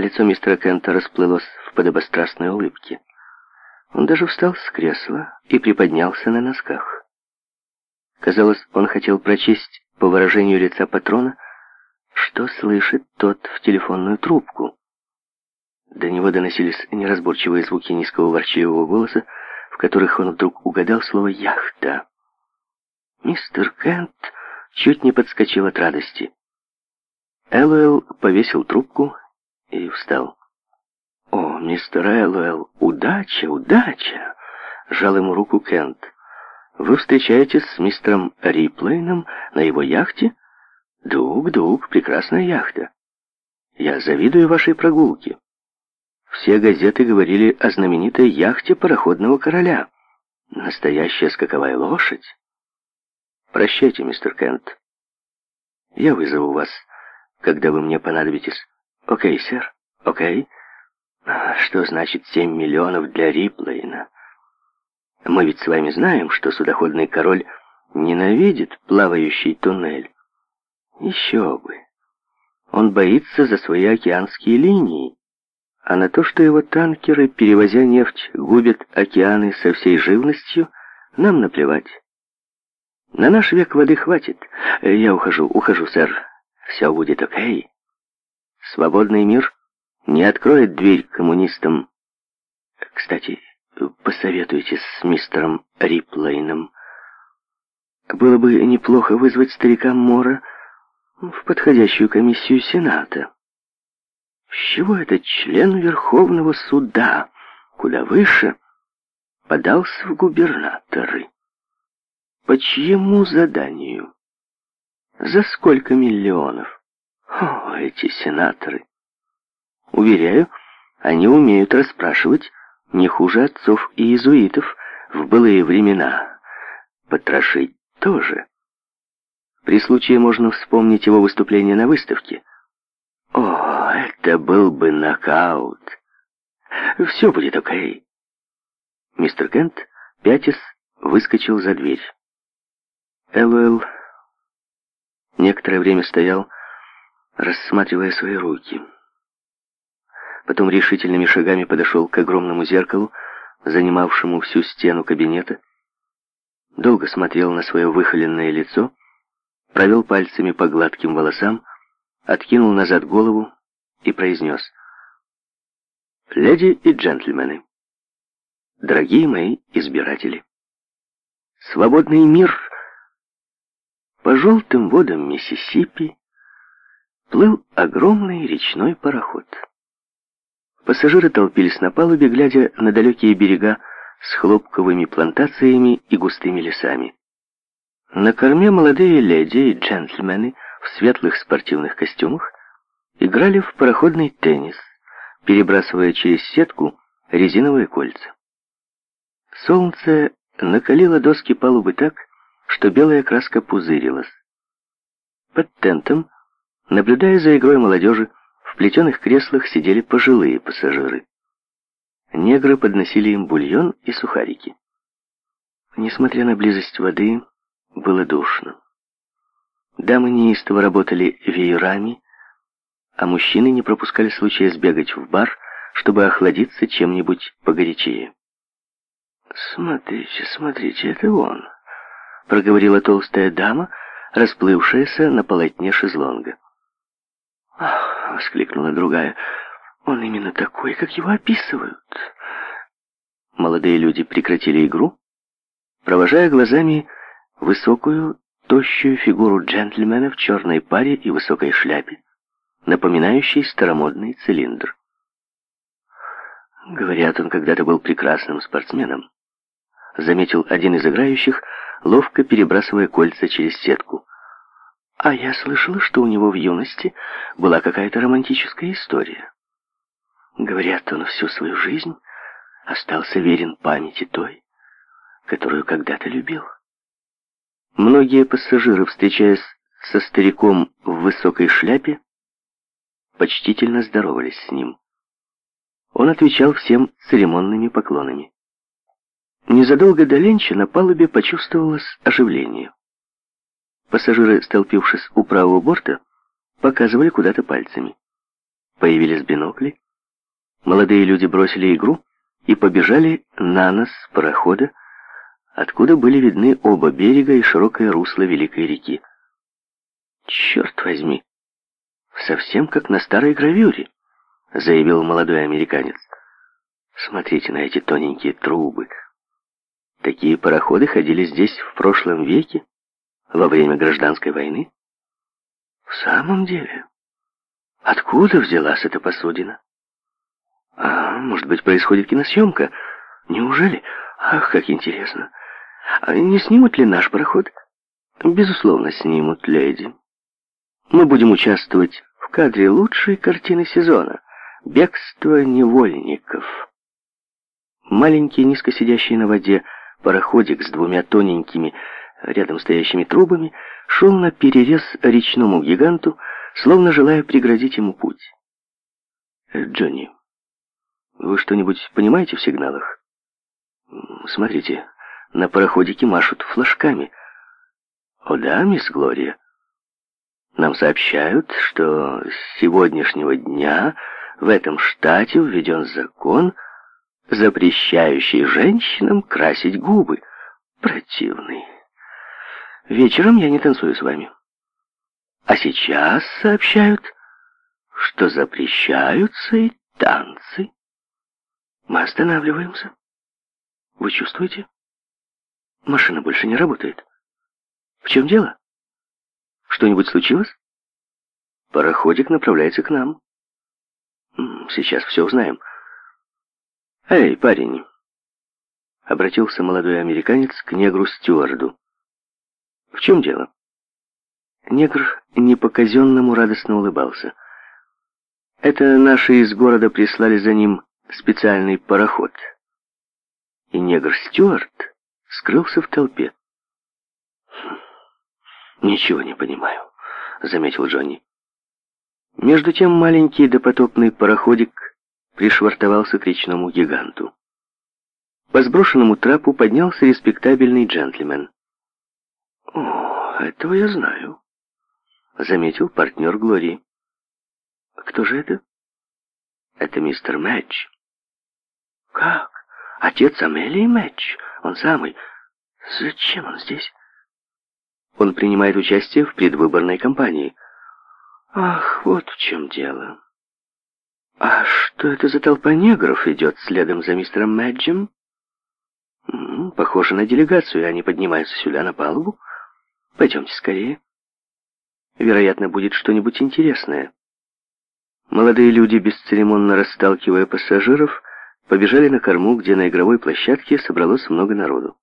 Лицо мистера Кента расплылось в подобострастной улыбке. Он даже встал с кресла и приподнялся на носках. Казалось, он хотел прочесть по выражению лица патрона, что слышит тот в телефонную трубку. До него доносились неразборчивые звуки низкого ворчливого голоса, в которых он вдруг угадал слово «яхта». Мистер Кент чуть не подскочил от радости. Элуэлл повесил трубку и встал. «О, мистер Эллуэлл, удача, удача!» — жал ему руку Кент. «Вы встречаетесь с мистером Риплейном на его яхте? Дуг-дуг, прекрасная яхта. Я завидую вашей прогулке». Все газеты говорили о знаменитой яхте пароходного короля. Настоящая скаковая лошадь. «Прощайте, мистер Кент. Я вызову вас, когда вы мне понадобитесь». «Окей, сэр, окей. А что значит семь миллионов для Риплейна? Мы ведь с вами знаем, что судоходный король ненавидит плавающий туннель. Еще бы. Он боится за свои океанские линии. А на то, что его танкеры, перевозя нефть, губят океаны со всей живностью, нам наплевать. На наш век воды хватит. Я ухожу, ухожу, сэр. Все будет окей. Свободный мир не откроет дверь коммунистам. Кстати, посоветуйтесь с мистером Риплейном. Было бы неплохо вызвать старика Мора в подходящую комиссию Сената. С чего этот член Верховного суда, куда выше, подался в губернаторы? По чьему заданию? За сколько миллионов? О, эти сенаторы! Уверяю, они умеют расспрашивать не хуже отцов и иезуитов в былые времена. Потрошить тоже. При случае можно вспомнить его выступление на выставке. О, это был бы нокаут. Все будет окей. Мистер Кент, пятис, выскочил за дверь. Элвелл некоторое время стоял, рассматривая свои руки. Потом решительными шагами подошел к огромному зеркалу, занимавшему всю стену кабинета. Долго смотрел на свое выхоленное лицо, провел пальцами по гладким волосам, откинул назад голову и произнес «Леди и джентльмены, дорогие мои избиратели, свободный мир по желтым водам Миссисипи плыл огромный речной пароход. Пассажиры толпились на палубе, глядя на далекие берега с хлопковыми плантациями и густыми лесами. На корме молодые леди и джентльмены в светлых спортивных костюмах играли в пароходный теннис, перебрасывая через сетку резиновые кольца. Солнце накалило доски палубы так, что белая краска пузырилась. Под тентом Наблюдая за игрой молодежи, в плетеных креслах сидели пожилые пассажиры. Негры подносили им бульон и сухарики. Несмотря на близость воды, было душно. Дамы неистово работали веерами, а мужчины не пропускали случая сбегать в бар, чтобы охладиться чем-нибудь погорячее. «Смотрите, смотрите, это он», — проговорила толстая дама, расплывшаяся на полотне шезлонга. «Ах!» — воскликнула другая. «Он именно такой, как его описывают!» Молодые люди прекратили игру, провожая глазами высокую, тощую фигуру джентльмена в черной паре и высокой шляпе, напоминающей старомодный цилиндр. Говорят, он когда-то был прекрасным спортсменом. Заметил один из играющих, ловко перебрасывая кольца через сетку. А я слышала, что у него в юности была какая-то романтическая история. Говорят, он всю свою жизнь остался верен памяти той, которую когда-то любил. Многие пассажиры, встречаясь со стариком в высокой шляпе, почтительно здоровались с ним. Он отвечал всем церемонными поклонами. Незадолго до Ленча на палубе почувствовалось оживление. Пассажиры, столпившись у правого борта, показывали куда-то пальцами. Появились бинокли. Молодые люди бросили игру и побежали на нос парохода, откуда были видны оба берега и широкое русло Великой реки. «Черт возьми! Совсем как на старой гравюре!» — заявил молодой американец. «Смотрите на эти тоненькие трубы. Такие пароходы ходили здесь в прошлом веке, во время гражданской войны? В самом деле, откуда взялась эта посудина? А, может быть, происходит киносъемка? Неужели? Ах, как интересно. А не снимут ли наш пароход? Безусловно, снимут, леди. Мы будем участвовать в кадре лучшей картины сезона «Бегство невольников». Маленький, низко сидящий на воде пароходик с двумя тоненькими, рядом стоящими трубами, шел на перерез речному гиганту, словно желая преградить ему путь. Э, «Джонни, вы что-нибудь понимаете в сигналах? Смотрите, на пароходике машут флажками. О да, мисс Глория. Нам сообщают, что с сегодняшнего дня в этом штате введен закон, запрещающий женщинам красить губы. Противный. Вечером я не танцую с вами. А сейчас сообщают, что запрещаются и танцы. Мы останавливаемся. Вы чувствуете? Машина больше не работает. В чем дело? Что-нибудь случилось? Пароходик направляется к нам. Сейчас все узнаем. Эй, парень! Обратился молодой американец к негру Стюарду. В чем дело? Негр не радостно улыбался. Это наши из города прислали за ним специальный пароход. И негр Стюарт скрылся в толпе. «Хм, «Ничего не понимаю», — заметил Джонни. Между тем маленький допотопный пароходик пришвартовался к речному гиганту. По сброшенному трапу поднялся респектабельный джентльмен. «О, этого я знаю», — заметил партнер Глории. «Кто же это?» «Это мистер Мэтч». «Как? Отец Амелии Мэтч? Он самый. Зачем он здесь?» «Он принимает участие в предвыборной кампании». «Ах, вот в чем дело». «А что это за толпа негров идет следом за мистером Мэджем?» «Похоже на делегацию, они поднимаются сюда на палубу». Пойдемте скорее. Вероятно, будет что-нибудь интересное. Молодые люди, бесцеремонно расталкивая пассажиров, побежали на корму, где на игровой площадке собралось много народу.